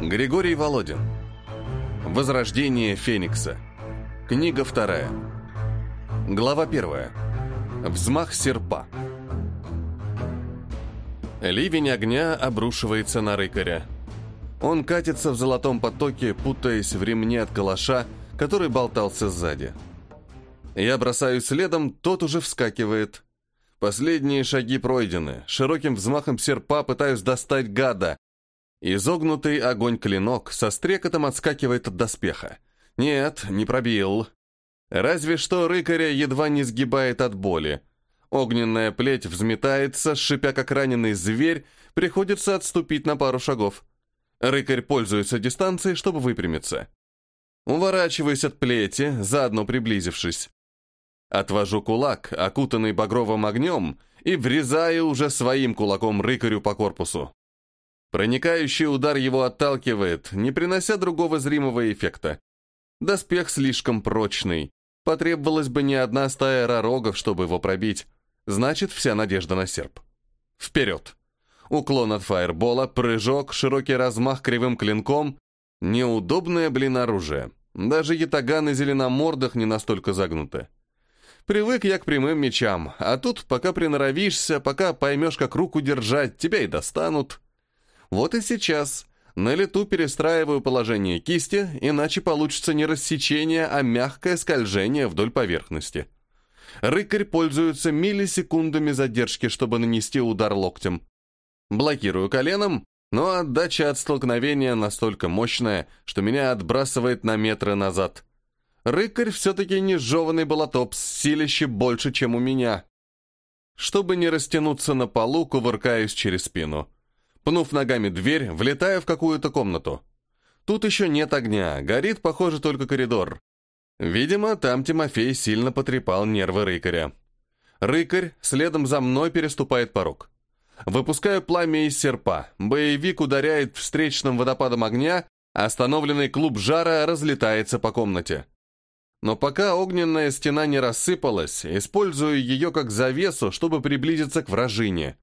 Григорий Володин. Возрождение Феникса. Книга вторая. Глава первая. Взмах серпа. Ливень огня обрушивается на рыкаря. Он катится в золотом потоке, путаясь в ремне от калаша, который болтался сзади. Я бросаюсь следом, тот уже вскакивает. Последние шаги пройдены. Широким взмахом серпа пытаюсь достать гада. Изогнутый огонь-клинок со стрекотом отскакивает от доспеха. Нет, не пробил. Разве что рыкаря едва не сгибает от боли. Огненная плеть взметается, шипя как раненый зверь, приходится отступить на пару шагов. Рыкарь пользуется дистанцией, чтобы выпрямиться. Уворачиваюсь от плети, заодно приблизившись. Отвожу кулак, окутанный багровым огнем, и врезаю уже своим кулаком рыкарю по корпусу. Проникающий удар его отталкивает, не принося другого зримого эффекта. Доспех слишком прочный. Потребовалась бы не одна стая ророгов, чтобы его пробить. Значит, вся надежда на серп. Вперед! Уклон от фаербола, прыжок, широкий размах кривым клинком. Неудобное, блин, оружие. Даже ятаганы зеленомордых не настолько загнуты. Привык я к прямым мечам, а тут, пока приноровишься, пока поймешь, как руку держать, тебя и достанут. Вот и сейчас на лету перестраиваю положение кисти, иначе получится не рассечение, а мягкое скольжение вдоль поверхности. Рыкарь пользуется миллисекундами задержки, чтобы нанести удар локтем. Блокирую коленом, но отдача от столкновения настолько мощная, что меня отбрасывает на метры назад. Рыкарь все-таки не жеванный болотоп, силище больше, чем у меня. Чтобы не растянуться на полу, кувыркаюсь через спину. Пнув ногами дверь, влетаю в какую-то комнату. Тут еще нет огня, горит, похоже, только коридор. Видимо, там Тимофей сильно потрепал нервы рыкаря. Рыкарь следом за мной переступает порог. Выпускаю пламя из серпа. Боевик ударяет встречным водопадом огня, остановленный клуб жара разлетается по комнате. Но пока огненная стена не рассыпалась, использую ее как завесу, чтобы приблизиться к вражине.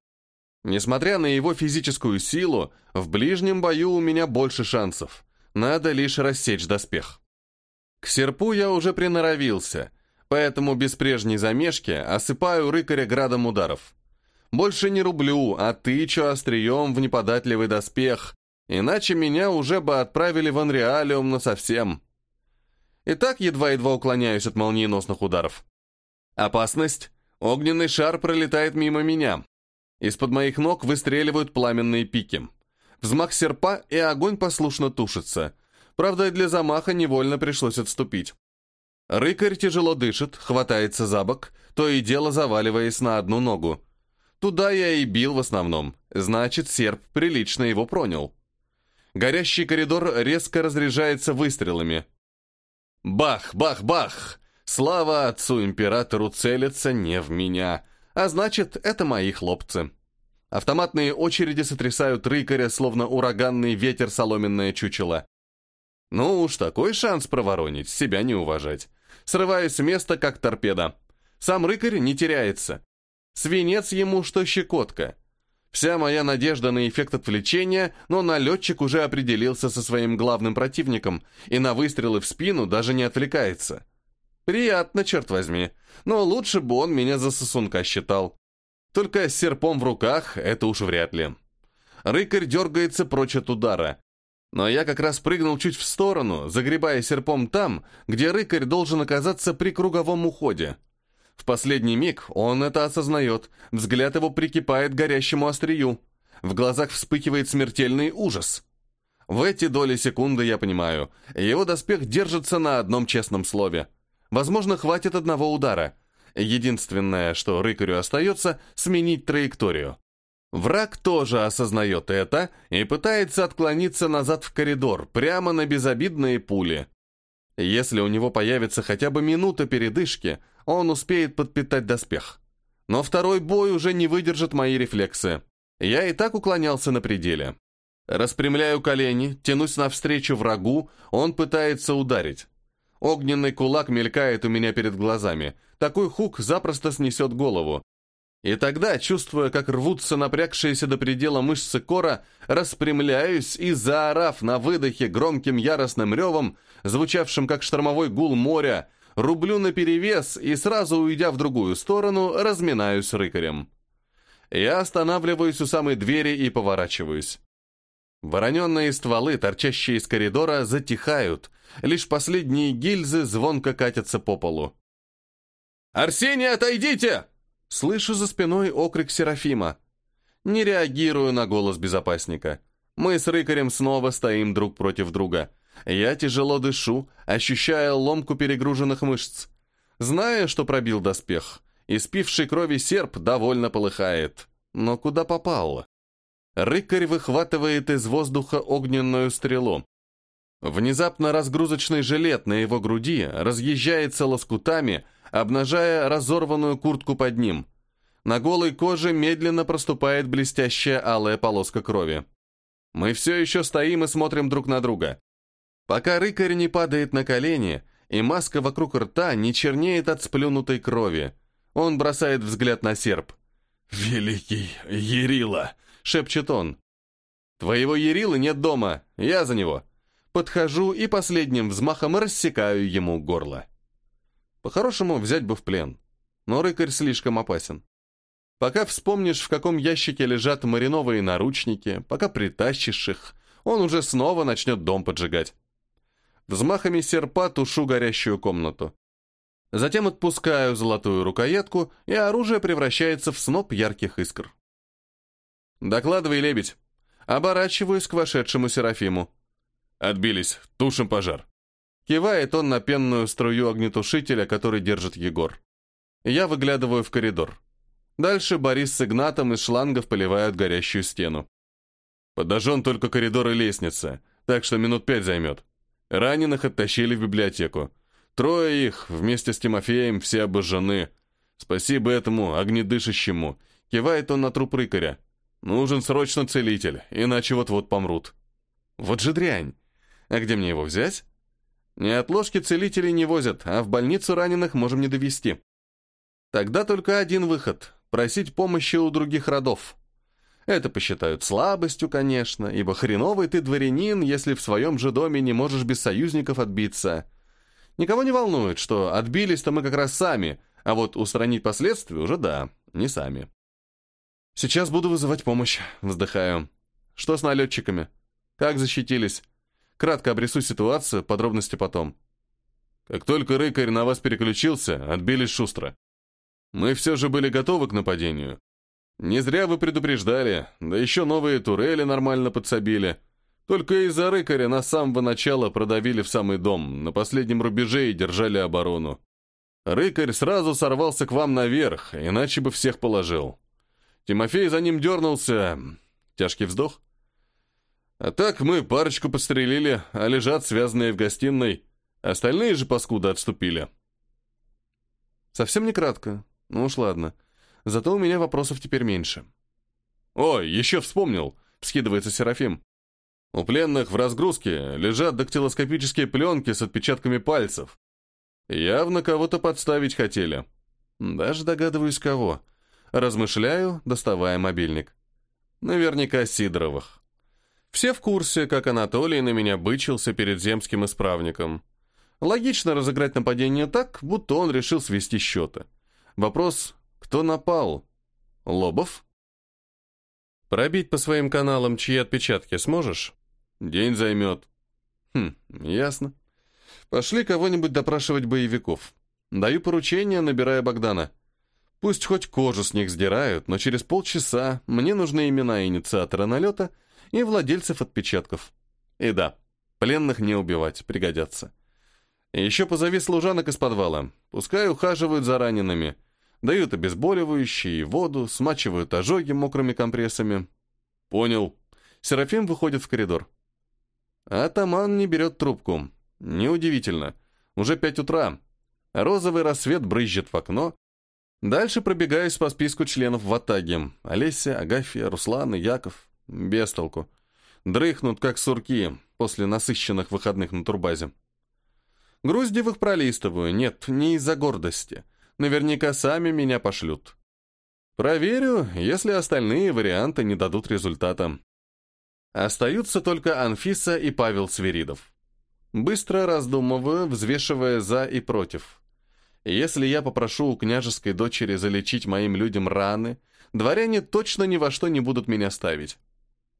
Несмотря на его физическую силу, в ближнем бою у меня больше шансов. Надо лишь рассечь доспех. К серпу я уже приноровился, поэтому без прежней замешки осыпаю рыкаря градом ударов. Больше не рублю, а тычу острием в неподатливый доспех, иначе меня уже бы отправили в Анреалиум насовсем. И так едва-едва уклоняюсь от молниеносных ударов. Опасность. Огненный шар пролетает мимо меня. Из-под моих ног выстреливают пламенные пики. Взмах серпа, и огонь послушно тушится. Правда, для замаха невольно пришлось отступить. Рыкарь тяжело дышит, хватается за бок, то и дело заваливаясь на одну ногу. Туда я и бил в основном, значит, серп прилично его пронял. Горящий коридор резко разряжается выстрелами. Бах, бах, бах! Слава отцу-императору целится не в меня, а значит, это мои хлопцы. Автоматные очереди сотрясают рыкаря, словно ураганный ветер соломенное чучело. Ну уж такой шанс проворонить, себя не уважать. Срываюсь с места, как торпеда. Сам рыкарь не теряется. Свинец ему, что щекотка. Вся моя надежда на эффект отвлечения, но налетчик уже определился со своим главным противником и на выстрелы в спину даже не отвлекается. Приятно, черт возьми, но лучше бы он меня за сосунка считал. Только с серпом в руках это уж вряд ли. Рыкарь дергается прочь от удара. Но я как раз прыгнул чуть в сторону, загребая серпом там, где рыкарь должен оказаться при круговом уходе. В последний миг он это осознает, взгляд его прикипает к горящему острию. В глазах вспыхивает смертельный ужас. В эти доли секунды я понимаю, его доспех держится на одном честном слове. Возможно, хватит одного удара. Единственное, что рыкарю остается, сменить траекторию. Враг тоже осознает это и пытается отклониться назад в коридор, прямо на безобидные пули. Если у него появится хотя бы минута передышки, он успеет подпитать доспех. Но второй бой уже не выдержит мои рефлексы. Я и так уклонялся на пределе. Распрямляю колени, тянусь навстречу врагу, он пытается ударить. Огненный кулак мелькает у меня перед глазами. Такой хук запросто снесет голову. И тогда, чувствуя, как рвутся напрягшиеся до предела мышцы кора, распрямляюсь и, заорав на выдохе громким яростным ревом, звучавшим как штормовой гул моря, рублю наперевес и, сразу уйдя в другую сторону, разминаюсь рыкарем. Я останавливаюсь у самой двери и поворачиваюсь. Вороненные стволы, торчащие из коридора, затихают, лишь последние гильзы звонко катятся по полу. «Арсений, отойдите!» Слышу за спиной окрик Серафима. Не реагирую на голос безопасника. Мы с Рыкарем снова стоим друг против друга. Я тяжело дышу, ощущая ломку перегруженных мышц. Зная, что пробил доспех, испивший крови серп довольно полыхает. Но куда попал? Рыкарь выхватывает из воздуха огненную стрелу. Внезапно разгрузочный жилет на его груди разъезжается лоскутами, обнажая разорванную куртку под ним. На голой коже медленно проступает блестящая алая полоска крови. Мы все еще стоим и смотрим друг на друга. Пока рыкарь не падает на колени, и маска вокруг рта не чернеет от сплюнутой крови. Он бросает взгляд на серп. «Великий Ерила!» — шепчет он. «Твоего Ерилы нет дома, я за него». Подхожу и последним взмахом рассекаю ему горло. По-хорошему, взять бы в плен. Но рыкарь слишком опасен. Пока вспомнишь, в каком ящике лежат мариновые наручники, пока притащишь их, он уже снова начнет дом поджигать. Взмахами серпа тушу горящую комнату. Затем отпускаю золотую рукоятку, и оружие превращается в сноп ярких искр. «Докладывай, лебедь!» Оборачиваюсь к вошедшему Серафиму. «Отбились, тушим пожар». Кивает он на пенную струю огнетушителя, который держит Егор. Я выглядываю в коридор. Дальше Борис с Игнатом из шлангов поливают горящую стену. Подожжен только коридор и лестница, так что минут пять займет. Раненых оттащили в библиотеку. Трое их, вместе с Тимофеем, все обожжены. Спасибо этому огнедышащему. Кивает он на труп рыкаря. Нужен срочно целитель, иначе вот-вот помрут. Вот же дрянь. А где мне его взять? Не от ложки целителей не возят, а в больницу раненых можем не довести. Тогда только один выход — просить помощи у других родов. Это посчитают слабостью, конечно, ибо хреновый ты дворянин, если в своем же доме не можешь без союзников отбиться. Никого не волнует, что отбились-то мы как раз сами, а вот устранить последствия уже да, не сами. Сейчас буду вызывать помощь, вздыхаю. Что с налетчиками? Как защитились? Кратко обрису ситуацию, подробности потом. Как только рыкарь на вас переключился, отбились шустро. Мы все же были готовы к нападению. Не зря вы предупреждали, да еще новые турели нормально подсобили. Только из-за рыкаря нас с самого начала продавили в самый дом, на последнем рубеже и держали оборону. Рыкарь сразу сорвался к вам наверх, иначе бы всех положил. Тимофей за ним дернулся. Тяжкий вздох. А так мы парочку подстрелили, а лежат связанные в гостиной. Остальные же паскуды отступили. Совсем не кратко. Ну уж ладно. Зато у меня вопросов теперь меньше. «Ой, еще вспомнил!» — вскидывается Серафим. «У пленных в разгрузке лежат дактилоскопические пленки с отпечатками пальцев. Явно кого-то подставить хотели. Даже догадываюсь, кого. Размышляю, доставая мобильник. Наверняка Сидоровых. Все в курсе, как Анатолий на меня бычился перед земским исправником. Логично разыграть нападение так, будто он решил свести счеты. Вопрос, кто напал? Лобов? Пробить по своим каналам чьи отпечатки сможешь? День займет. Хм, ясно. Пошли кого-нибудь допрашивать боевиков. Даю поручение, набирая Богдана. Пусть хоть кожу с них сдирают, но через полчаса мне нужны имена инициатора налета — и владельцев отпечатков. И да, пленных не убивать, пригодятся. Еще позови служанок из подвала, пускай ухаживают за ранеными, дают обезболивающие и воду, смачивают ожоги мокрыми компрессами. Понял. Серафим выходит в коридор. Атаман не берет трубку. Неудивительно. Уже пять утра. Розовый рассвет брызжет в окно. Дальше пробегаюсь по списку членов в Атаге. Олеся, Агафья, Руслан и Яков. Без толку. Дрыхнут, как сурки, после насыщенных выходных на турбазе. Груздевых пролистываю, нет, не из-за гордости. Наверняка сами меня пошлют. Проверю, если остальные варианты не дадут результата. Остаются только Анфиса и Павел Свиридов. Быстро раздумываю, взвешивая «за» и «против». Если я попрошу у княжеской дочери залечить моим людям раны, дворяне точно ни во что не будут меня ставить.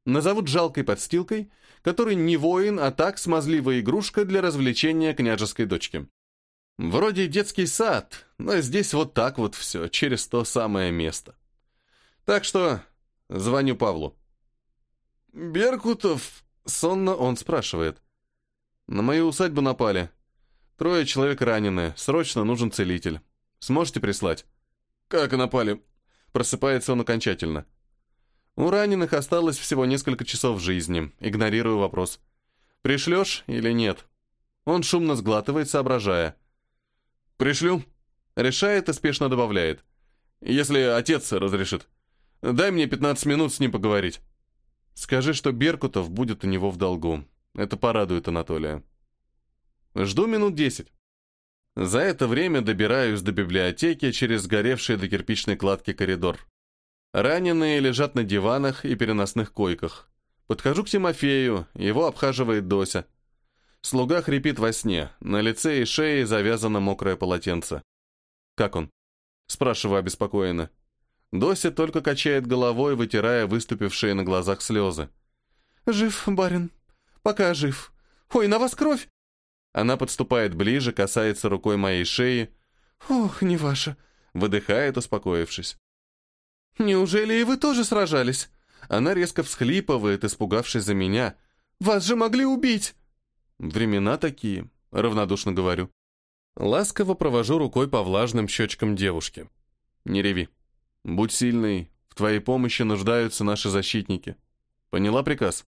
Назовут жалкой подстилкой, который не воин, а так смазливая игрушка для развлечения княжеской дочки. Вроде детский сад, но здесь вот так вот все, через то самое место. Так что звоню Павлу. «Беркутов?» — сонно он спрашивает. «На мою усадьбу напали. Трое человек ранены, срочно нужен целитель. Сможете прислать?» «Как напали?» Просыпается он окончательно. У раненых осталось всего несколько часов жизни. Игнорирую вопрос. «Пришлешь или нет?» Он шумно сглатывает, соображая. «Пришлю». Решает и спешно добавляет. «Если отец разрешит. Дай мне 15 минут с ним поговорить». «Скажи, что Беркутов будет у него в долгу. Это порадует Анатолия». Жду минут десять. За это время добираюсь до библиотеки через сгоревший до кирпичной кладки коридор. Раненые лежат на диванах и переносных койках. Подхожу к Тимофею, его обхаживает Дося. Слуга хрипит во сне, на лице и шее завязано мокрое полотенце. «Как он?» Спрашиваю обеспокоенно. Дося только качает головой, вытирая выступившие на глазах слезы. «Жив, барин. Пока жив. Ой, на вас кровь!» Она подступает ближе, касается рукой моей шеи. «Ох, не ваша!» Выдыхает, успокоившись. «Неужели и вы тоже сражались?» Она резко всхлипывает, испугавшись за меня. «Вас же могли убить!» Времена такие, равнодушно говорю. Ласково провожу рукой по влажным щечкам девушки. Не реви. Будь сильной, в твоей помощи нуждаются наши защитники. Поняла приказ?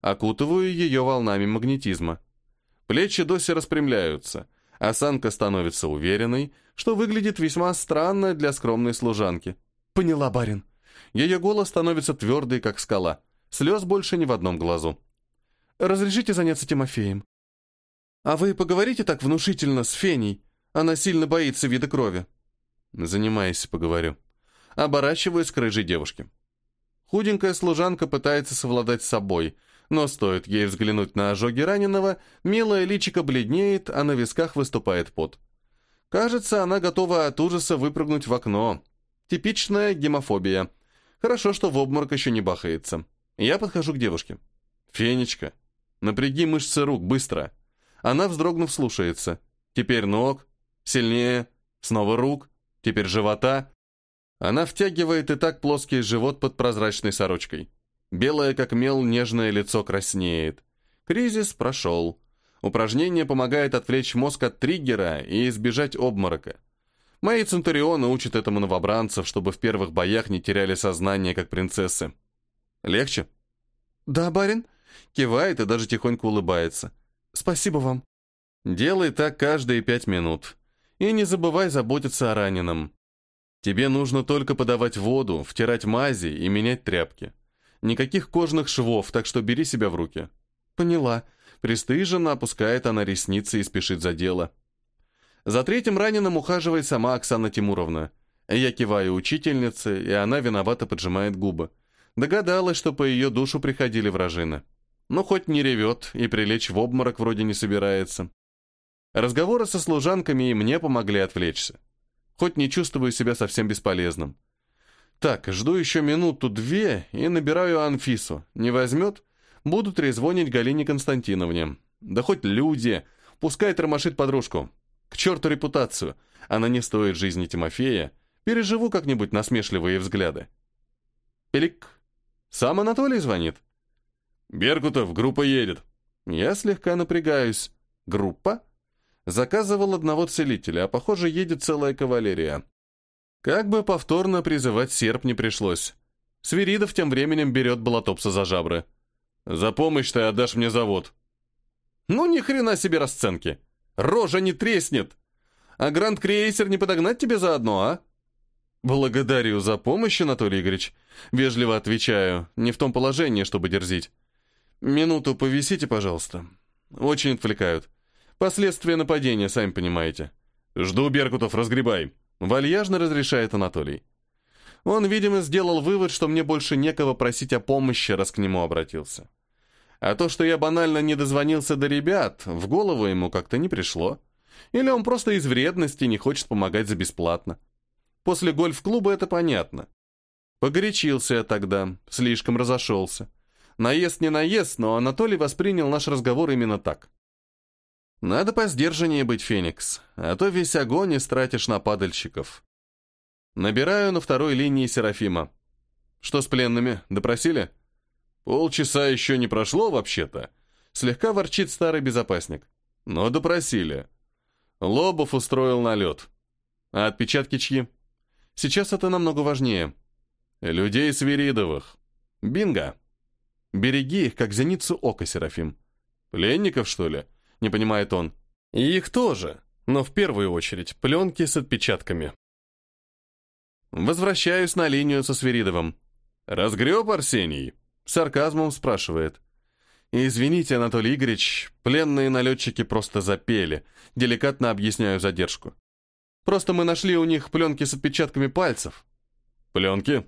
Окутываю ее волнами магнетизма. Плечи Доси распрямляются. Осанка становится уверенной, что выглядит весьма странно для скромной служанки. «Поняла, барин». Ее голос становится твердый, как скала. Слез больше ни в одном глазу. Разрешите заняться Тимофеем?» «А вы поговорите так внушительно с Феней? Она сильно боится вида крови». «Занимайся, поговорю». Оборачиваюсь к рыжей девушке. Худенькая служанка пытается совладать с собой, но стоит ей взглянуть на ожоги раненого, милая личико бледнеет, а на висках выступает пот. Кажется, она готова от ужаса выпрыгнуть в окно. Типичная гемофобия. Хорошо, что в обморок еще не бахается. Я подхожу к девушке. «Фенечка, Напряги мышцы рук, быстро. Она, вздрогнув, слушается. Теперь ног, сильнее, снова рук, теперь живота. Она втягивает и так плоский живот под прозрачной сорочкой. Белое, как мел, нежное лицо краснеет. Кризис прошел. Упражнение помогает отвлечь мозг от триггера и избежать обморока. Мои центурионы учат этому новобранцев, чтобы в первых боях не теряли сознание, как принцессы. Легче? «Да, барин», Кивает и даже тихонько улыбается. «Спасибо вам». Делай так каждые пять минут. И не забывай заботиться о раненом. Тебе нужно только подавать воду, втирать мази и менять тряпки. Никаких кожных швов, так что бери себя в руки. Поняла. Престыженно опускает она ресницы и спешит за дело. За третьим раненым ухаживает сама Оксана Тимуровна. Я киваю учительнице, и она виновато поджимает губы. Догадалась, что по ее душу приходили вражины но хоть не ревет и прилечь в обморок вроде не собирается. Разговоры со служанками и мне помогли отвлечься. Хоть не чувствую себя совсем бесполезным. Так, жду еще минуту-две и набираю Анфису. Не возьмет? Буду трезвонить Галине Константиновне. Да хоть люди. Пускай тормошит подружку. К черту репутацию. Она не стоит жизни Тимофея. Переживу как-нибудь насмешливые взгляды. Пелик. Сам Анатолий звонит. «Беркутов, группа едет». Я слегка напрягаюсь. «Группа?» Заказывал одного целителя, а, похоже, едет целая кавалерия. Как бы повторно призывать серп не пришлось. Свиридов тем временем берет Болотопса за жабры. «За помощь ты отдашь мне завод». «Ну, ни хрена себе расценки! Рожа не треснет! А Гранд-крейсер не подогнать тебе заодно, а?» «Благодарю за помощь, Анатолий Игоревич». Вежливо отвечаю, не в том положении, чтобы дерзить. «Минуту повисите, пожалуйста. Очень отвлекают. Последствия нападения, сами понимаете». «Жду, Беркутов, разгребай», — вальяжно разрешает Анатолий. Он, видимо, сделал вывод, что мне больше некого просить о помощи, раз к нему обратился. А то, что я банально не дозвонился до ребят, в голову ему как-то не пришло. Или он просто из вредности не хочет помогать за бесплатно. После гольф-клуба это понятно. Погорячился я тогда, слишком разошелся. Наезд не наезд, но Анатолий воспринял наш разговор именно так. Надо по сдержаннее быть, Феникс, а то весь огонь истратишь на падальщиков. Набираю на второй линии Серафима. Что с пленными, допросили? Полчаса еще не прошло, вообще-то. Слегка ворчит старый безопасник. Но допросили. Лобов устроил налет. А отпечатки чьи? Сейчас это намного важнее. Людей Свиридовых. Бинго. Береги их, как зеницу ока, Серафим. Пленников, что ли? Не понимает он. И их тоже, но в первую очередь пленки с отпечатками. Возвращаюсь на линию со Свиридовым. «Разгреб, Арсений?» Сарказмом спрашивает. «Извините, Анатолий Игоревич, пленные налетчики просто запели. Деликатно объясняю задержку. Просто мы нашли у них пленки с отпечатками пальцев». «Пленки?»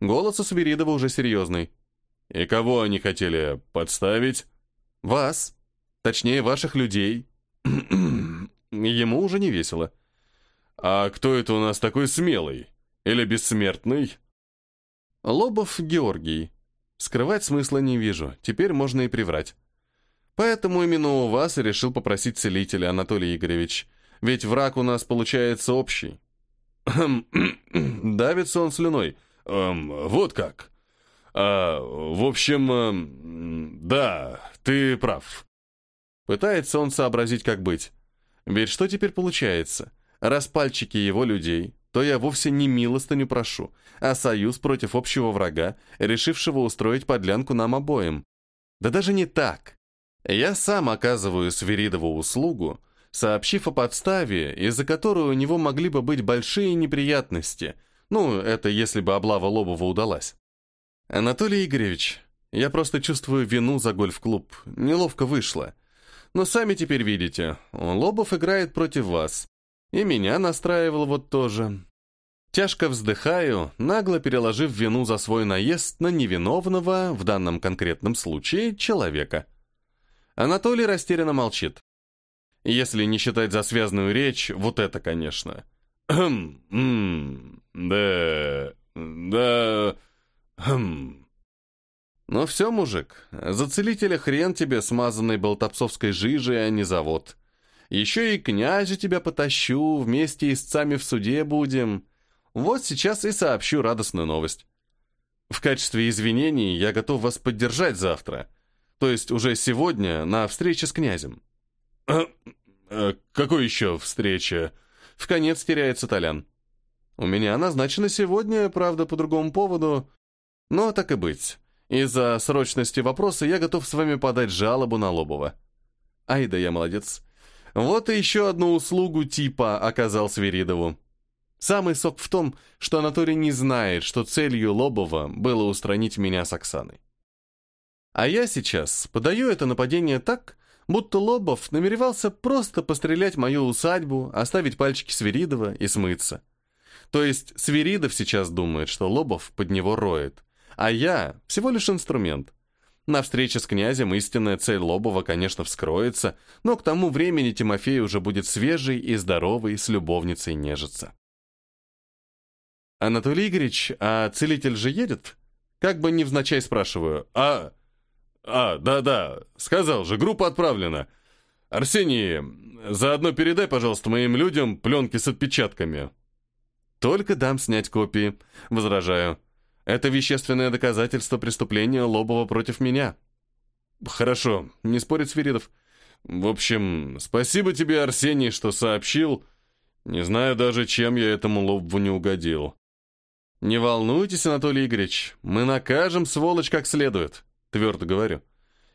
Голос у Свиридова уже серьезный. «И кого они хотели подставить?» «Вас. Точнее, ваших людей». Ему уже не весело. «А кто это у нас такой смелый? Или бессмертный?» «Лобов Георгий. Скрывать смысла не вижу, теперь можно и приврать. Поэтому именно у вас и решил попросить целителя, Анатолий Игоревич. Ведь враг у нас получается общий». Давится он слюной. Эм, вот как. А, в общем, эм, да, ты прав. Пытается он сообразить, как быть. Ведь что теперь получается? Раз пальчики его людей, то я вовсе не милостыню прошу, а союз против общего врага, решившего устроить подлянку нам обоим. Да даже не так. Я сам оказываю Свиридову услугу, сообщив о подставе, из-за которой у него могли бы быть большие неприятности – ну, это если бы облава Лобова удалась. Анатолий Игоревич, я просто чувствую вину за гольф-клуб. Неловко вышло. Но сами теперь видите, Лобов играет против вас. И меня настраивал вот тоже. Тяжко вздыхаю, нагло переложив вину за свой наезд на невиновного, в данном конкретном случае, человека. Анатолий растерянно молчит. Если не считать за связную речь, вот это, конечно. Да... да... Хм... Ну все, мужик, за целителя хрен тебе, смазанный болтопсовской жижей, а не завод. Еще и князю тебя потащу, вместе истцами в суде будем. Вот сейчас и сообщу радостную новость. В качестве извинений я готов вас поддержать завтра. То есть уже сегодня на встрече с князем. А, какой еще встреча? В конец теряется Толян. У меня назначено сегодня, правда, по другому поводу. Но так и быть. Из-за срочности вопроса я готов с вами подать жалобу на Лобова. Ай да я молодец. Вот и еще одну услугу типа оказал Свиридову. Самый сок в том, что Анатолий не знает, что целью Лобова было устранить меня с Оксаной. А я сейчас подаю это нападение так, будто Лобов намеревался просто пострелять мою усадьбу, оставить пальчики Свиридова и смыться. То есть Свиридов сейчас думает, что Лобов под него роет, а я всего лишь инструмент. На встрече с князем истинная цель Лобова, конечно, вскроется, но к тому времени Тимофей уже будет свежий и здоровый, с любовницей нежиться. «Анатолий Игоревич, а целитель же едет?» Как бы невзначай спрашиваю. «А, а, да-да, сказал же, группа отправлена. Арсений, заодно передай, пожалуйста, моим людям пленки с отпечатками». Только дам снять копии. Возражаю. Это вещественное доказательство преступления Лобова против меня. Хорошо, не спорит Свиридов. В общем, спасибо тебе, Арсений, что сообщил. Не знаю даже, чем я этому Лобову не угодил. Не волнуйтесь, Анатолий Игоревич, мы накажем сволочь как следует, твердо говорю.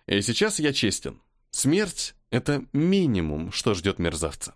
И сейчас я честен. Смерть — это минимум, что ждет мерзавца.